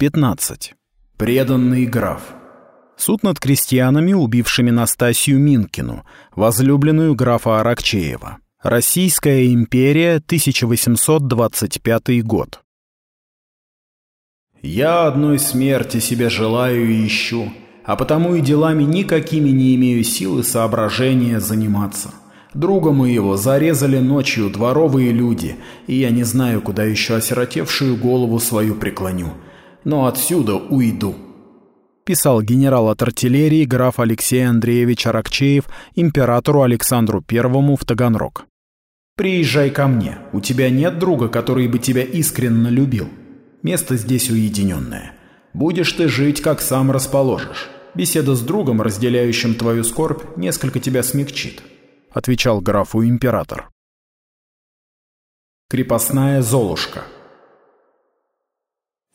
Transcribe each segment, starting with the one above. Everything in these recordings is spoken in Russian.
15. Преданный граф. Суд над крестьянами, убившими Настасью Минкину, возлюбленную графа Аракчеева. Российская империя, 1825 год. «Я одной смерти себе желаю и ищу, а потому и делами никакими не имею силы соображения заниматься. Друга моего зарезали ночью дворовые люди, и я не знаю, куда еще осиротевшую голову свою преклоню. Но отсюда уйду» писал генерал от артиллерии граф Алексей Андреевич Аракчеев императору Александру I в Таганрог. «Приезжай ко мне. У тебя нет друга, который бы тебя искренне любил. Место здесь уединенное. Будешь ты жить, как сам расположишь. Беседа с другом, разделяющим твою скорбь, несколько тебя смягчит», — отвечал графу император. Крепостная Золушка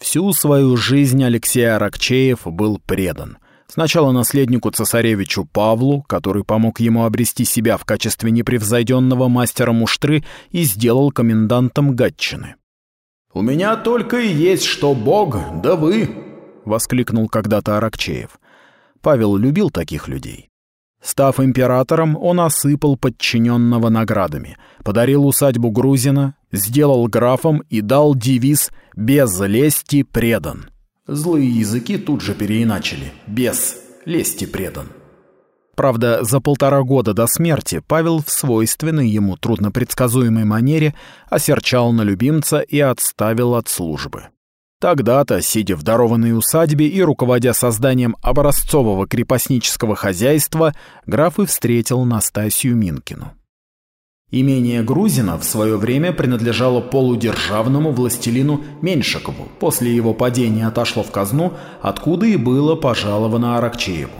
Всю свою жизнь Алексей Аракчеев был предан. Сначала наследнику цесаревичу Павлу, который помог ему обрести себя в качестве непревзойденного мастера муштры и сделал комендантом Гатчины. «У меня только и есть что Бог, да вы!» — воскликнул когда-то Аракчеев. Павел любил таких людей. Став императором, он осыпал подчиненного наградами, подарил усадьбу Грузина, сделал графом и дал девиз «Без лести предан». Злые языки тут же переиначили «Без лести предан». Правда, за полтора года до смерти Павел в свойственной ему труднопредсказуемой манере осерчал на любимца и отставил от службы. Тогда-то, сидя в дарованной усадьбе и руководя созданием образцового крепостнического хозяйства, граф и встретил Настасью Минкину. Имение Грузина в свое время принадлежало полудержавному властелину Меньшикову, после его падения отошло в казну, откуда и было пожаловано Аракчееву.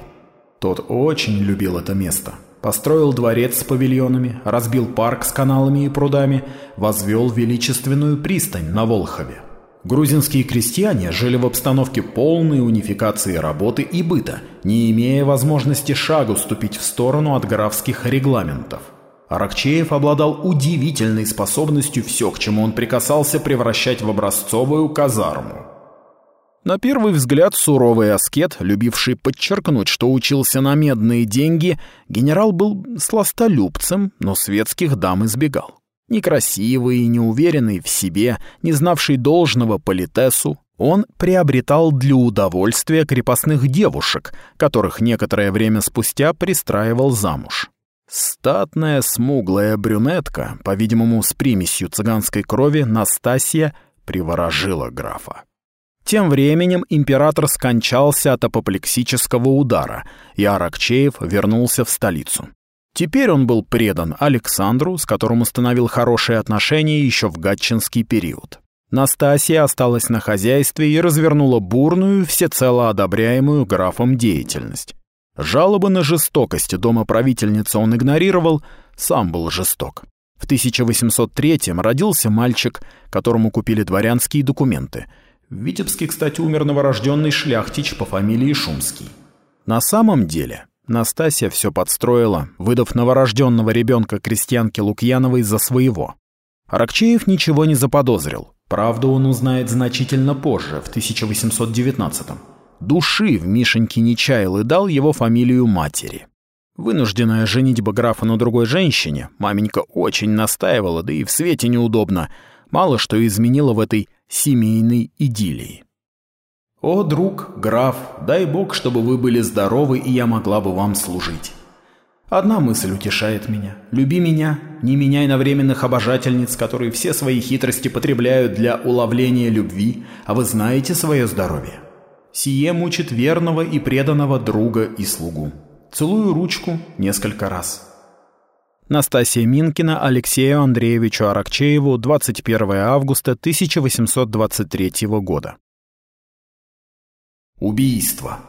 Тот очень любил это место. Построил дворец с павильонами, разбил парк с каналами и прудами, возвел величественную пристань на Волхове. Грузинские крестьяне жили в обстановке полной унификации работы и быта, не имея возможности шагу ступить в сторону от графских регламентов. Аракчеев обладал удивительной способностью все, к чему он прикасался, превращать в образцовую казарму. На первый взгляд суровый аскет, любивший подчеркнуть, что учился на медные деньги, генерал был сластолюбцем, но светских дам избегал. Некрасивый и неуверенный в себе, не знавший должного политесу, он приобретал для удовольствия крепостных девушек, которых некоторое время спустя пристраивал замуж. Статная смуглая брюнетка, по-видимому, с примесью цыганской крови, Настасья приворожила графа. Тем временем император скончался от апоплексического удара, и Аракчеев вернулся в столицу. Теперь он был предан Александру, с которым установил хорошие отношения еще в гатчинский период. Настасья осталась на хозяйстве и развернула бурную, всецело одобряемую графом деятельность. Жалобы на жестокость дома правительницы он игнорировал, сам был жесток. В 1803-м родился мальчик, которому купили дворянские документы. В Витебске, кстати, умер новорожденный шляхтич по фамилии Шумский. На самом деле Настасья все подстроила, выдав новорожденного ребенка крестьянке Лукьяновой за своего. Аракчеев ничего не заподозрил. Правду он узнает значительно позже, в 1819-м. Души в Мишеньке не чаял и дал его фамилию матери. Вынужденная женитьба графа на другой женщине, маменька очень настаивала, да и в свете неудобно, мало что изменило в этой семейной идиллии. «О, друг, граф, дай бог, чтобы вы были здоровы, и я могла бы вам служить. Одна мысль утешает меня. Люби меня, не меняй на временных обожательниц, которые все свои хитрости потребляют для уловления любви, а вы знаете свое здоровье. Сие мучит верного и преданного друга и слугу. Целую ручку несколько раз». Настасья Минкина Алексею Андреевичу Аракчееву 21 августа 1823 года. Убийство.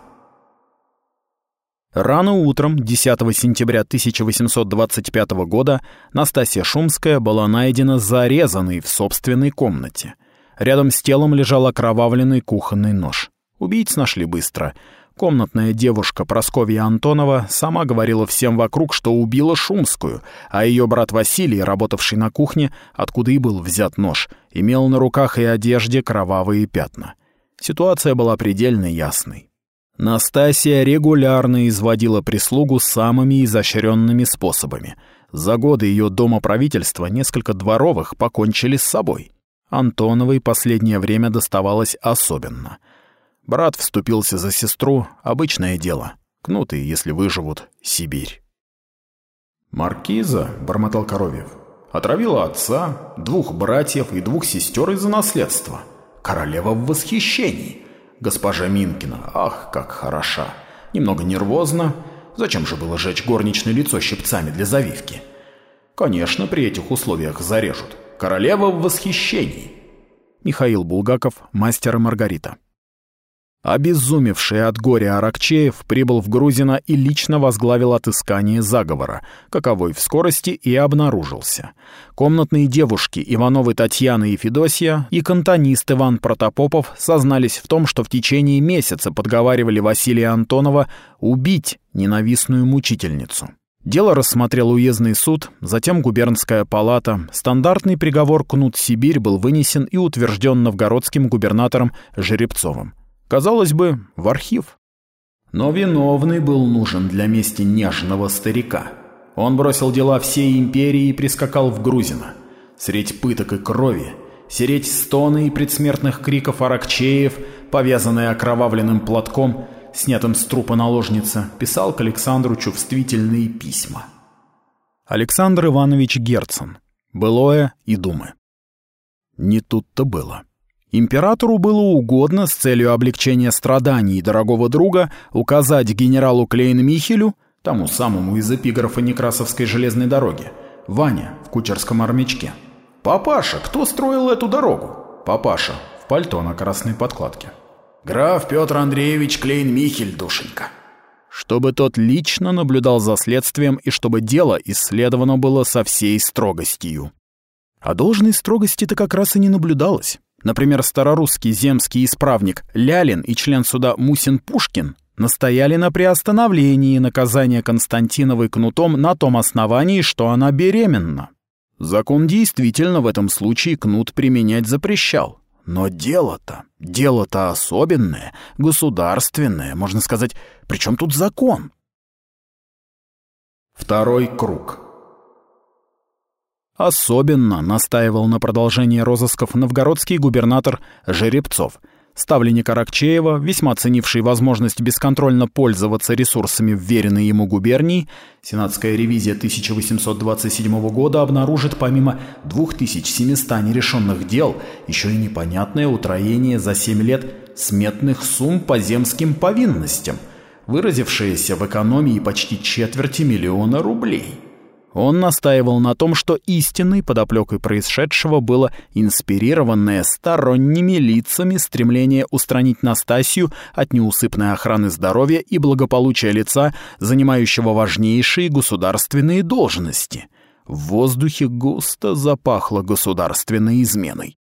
Рано утром 10 сентября 1825 года Настасья Шумская была найдена зарезанной в собственной комнате. Рядом с телом лежал окровавленный кухонный нож. Убийц нашли быстро. Комнатная девушка Просковья Антонова сама говорила всем вокруг, что убила Шумскую, а ее брат Василий, работавший на кухне, откуда и был взят нож, имел на руках и одежде кровавые пятна. Ситуация была предельно ясной. Настасья регулярно изводила прислугу самыми изощренными способами. За годы ее дома правительства несколько дворовых покончили с собой. Антоновой последнее время доставалось особенно. Брат вступился за сестру, обычное дело. Кнутые, если выживут, Сибирь. «Маркиза», — бормотал Коровьев, — «отравила отца, двух братьев и двух сестер из-за наследства. Королева в восхищении. Госпожа Минкина, ах, как хороша. Немного нервозно. Зачем же было жечь горничное лицо щипцами для завивки? Конечно, при этих условиях зарежут. Королева в восхищении». Михаил Булгаков, мастер и Маргарита. Обезумевший от горя Аракчеев прибыл в Грузино и лично возглавил отыскание заговора, каковой в скорости и обнаружился. Комнатные девушки Ивановы Татьяна и Федосия и кантонист Иван Протопопов сознались в том, что в течение месяца подговаривали Василия Антонова убить ненавистную мучительницу. Дело рассмотрел уездный суд, затем губернская палата. Стандартный приговор Кнут-Сибирь был вынесен и утвержден новгородским губернатором Жеребцовым. Казалось бы, в архив. Но виновный был нужен для мести нежного старика. Он бросил дела всей империи и прискакал в Грузино. Средь пыток и крови, сереть стоны и предсмертных криков аракчеев, повязанный окровавленным платком, снятым с трупа наложницы, писал к Александру чувствительные письма. Александр Иванович Герцен. Былое и думы. Не тут-то было. Императору было угодно с целью облегчения страданий дорогого друга указать генералу Клейн-Михелю, тому самому из эпиграфа Некрасовской железной дороги, Ваня в кучерском армячке. «Папаша, кто строил эту дорогу?» «Папаша» в пальто на красной подкладке. «Граф Петр Андреевич Клейн-Михель, душенька». Чтобы тот лично наблюдал за следствием и чтобы дело исследовано было со всей строгостью. А должной строгости-то как раз и не наблюдалось. Например, старорусский земский исправник Лялин и член суда Мусин Пушкин настояли на приостановлении наказания Константиновой кнутом на том основании, что она беременна. Закон действительно в этом случае кнут применять запрещал. Но дело-то, дело-то особенное, государственное, можно сказать, причем тут закон? Второй круг. Особенно настаивал на продолжении розысков новгородский губернатор Жеребцов, ставленник Аракчеева, весьма ценивший возможность бесконтрольно пользоваться ресурсами вверенной ему губернии, сенатская ревизия 1827 года обнаружит помимо 2700 нерешенных дел еще и непонятное утроение за 7 лет сметных сумм по земским повинностям, выразившееся в экономии почти четверти миллиона рублей. Он настаивал на том, что истинной подоплекой происшедшего было инспирированное сторонними лицами стремление устранить Настасью от неусыпной охраны здоровья и благополучия лица, занимающего важнейшие государственные должности. В воздухе густо запахло государственной изменой.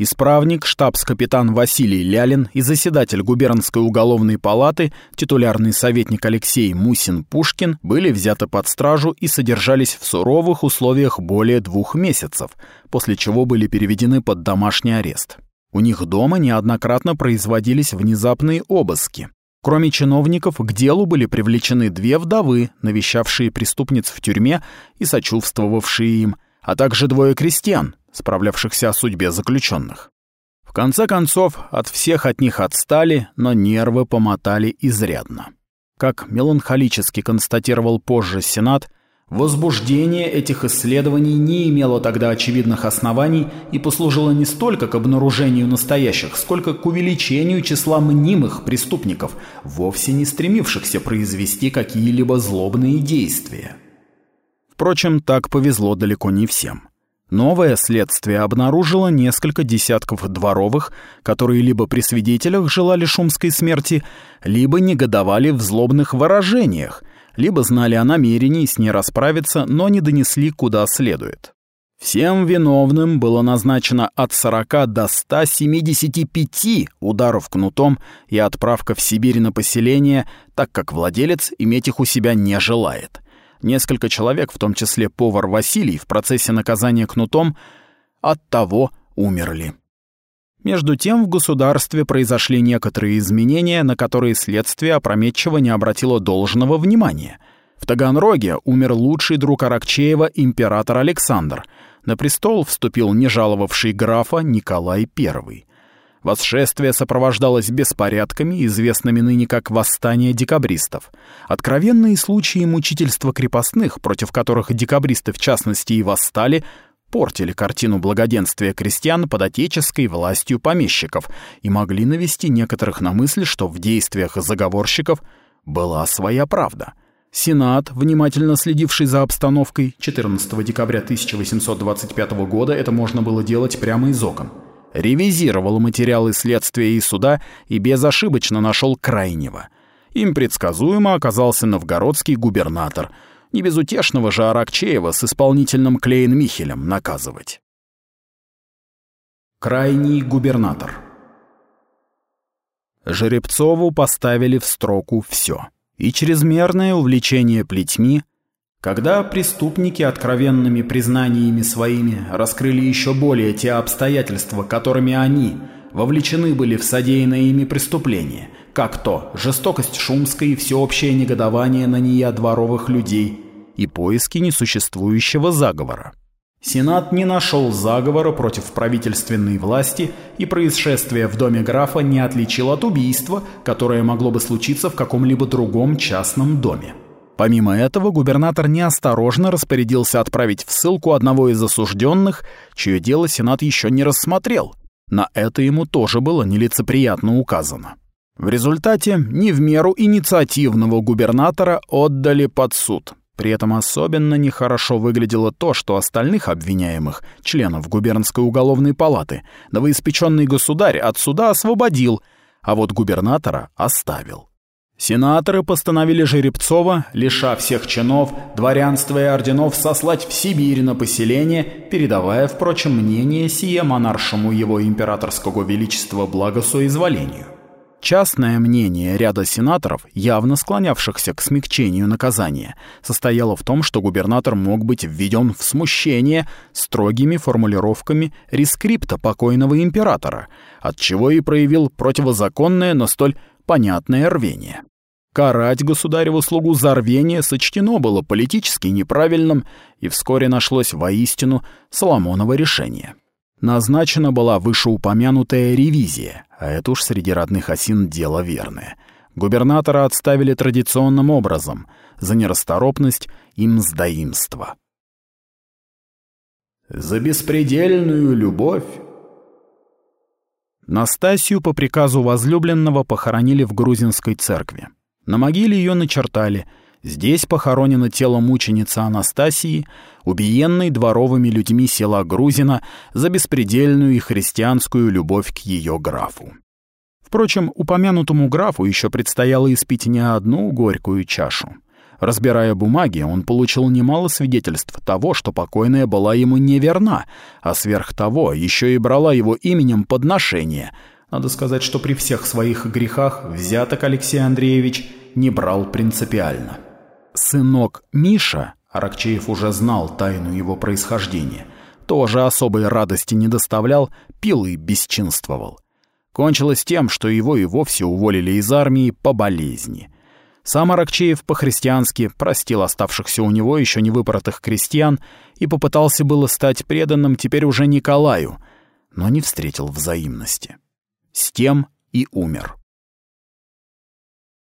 Исправник, штабс-капитан Василий Лялин и заседатель губернской уголовной палаты, титулярный советник Алексей Мусин-Пушкин были взяты под стражу и содержались в суровых условиях более двух месяцев, после чего были переведены под домашний арест. У них дома неоднократно производились внезапные обыски. Кроме чиновников, к делу были привлечены две вдовы, навещавшие преступниц в тюрьме и сочувствовавшие им, а также двое крестьян, справлявшихся о судьбе заключенных. В конце концов, от всех от них отстали, но нервы помотали изрядно. Как меланхолически констатировал позже Сенат, возбуждение этих исследований не имело тогда очевидных оснований и послужило не столько к обнаружению настоящих, сколько к увеличению числа мнимых преступников, вовсе не стремившихся произвести какие-либо злобные действия. Впрочем, так повезло далеко не всем. Новое следствие обнаружило несколько десятков дворовых, которые либо при свидетелях желали шумской смерти, либо негодовали в злобных выражениях, либо знали о намерении с ней расправиться, но не донесли куда следует. Всем виновным было назначено от 40 до 175 ударов кнутом и отправка в Сибирь на поселение, так как владелец иметь их у себя не желает – Несколько человек, в том числе повар Василий, в процессе наказания кнутом, от того умерли. Между тем в государстве произошли некоторые изменения, на которые следствие опрометчиво не обратило должного внимания. В Таганроге умер лучший друг Аракчеева император Александр. На престол вступил не жаловавший графа Николай I. Восшествие сопровождалось беспорядками, известными ныне как восстание декабристов. Откровенные случаи мучительства крепостных, против которых декабристы в частности и восстали, портили картину благоденствия крестьян под отеческой властью помещиков и могли навести некоторых на мысль, что в действиях заговорщиков была своя правда. Сенат, внимательно следивший за обстановкой, 14 декабря 1825 года это можно было делать прямо из окон – ревизировал материалы следствия и суда и безошибочно нашел крайнего. Им предсказуемо оказался новгородский губернатор. Не безутешного же Аракчеева с исполнительным Клейн-Михелем наказывать. Крайний губернатор Жеребцову поставили в строку все. И чрезмерное увлечение плетьми, когда преступники откровенными признаниями своими раскрыли еще более те обстоятельства, которыми они вовлечены были в содеянное ими преступление, как то жестокость шумской и всеобщее негодование на нее дворовых людей и поиски несуществующего заговора. Сенат не нашел заговора против правительственной власти, и происшествие в доме графа не отличил от убийства, которое могло бы случиться в каком-либо другом частном доме. Помимо этого, губернатор неосторожно распорядился отправить в ссылку одного из осужденных, чье дело Сенат еще не рассмотрел. На это ему тоже было нелицеприятно указано. В результате не в меру инициативного губернатора отдали под суд. При этом особенно нехорошо выглядело то, что остальных обвиняемых, членов губернской уголовной палаты, новоиспеченный государь от суда освободил, а вот губернатора оставил. Сенаторы постановили Жеребцова, лиша всех чинов, дворянства и орденов, сослать в Сибирь на поселение, передавая, впрочем, мнение сие монаршему его императорского величества благосоизволению. Частное мнение ряда сенаторов, явно склонявшихся к смягчению наказания, состояло в том, что губернатор мог быть введен в смущение строгими формулировками рескрипта покойного императора, отчего и проявил противозаконное, но столь понятное рвение. Карать государеву слугу за рвение сочтено было политически неправильным, и вскоре нашлось воистину Соломоново решение. Назначена была вышеупомянутая ревизия, а это уж среди родных осин дело верное. Губернатора отставили традиционным образом за нерасторопность и мздоимство. «За беспредельную любовь Настасью по приказу возлюбленного похоронили в грузинской церкви. На могиле ее начертали «Здесь похоронено тело мученицы Анастасии, убиенной дворовыми людьми села Грузина за беспредельную и христианскую любовь к ее графу». Впрочем, упомянутому графу еще предстояло испить не одну горькую чашу. Разбирая бумаги, он получил немало свидетельств того, что покойная была ему неверна, а сверх того еще и брала его именем подношение. Надо сказать, что при всех своих грехах взяток Алексей Андреевич не брал принципиально. Сынок Миша, Аракчеев уже знал тайну его происхождения, тоже особой радости не доставлял, пил и бесчинствовал. Кончилось тем, что его и вовсе уволили из армии по болезни – сам Аракчеев по-христиански простил оставшихся у него еще не выпоротых крестьян и попытался было стать преданным теперь уже Николаю, но не встретил взаимности. С тем и умер.